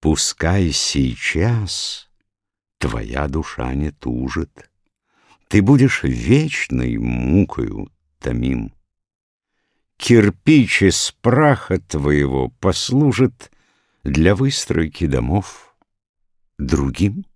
Пускай сейчас твоя душа не тужит, Ты будешь вечной мукою томим. Кирпич из праха твоего послужит Для выстройки домов другим.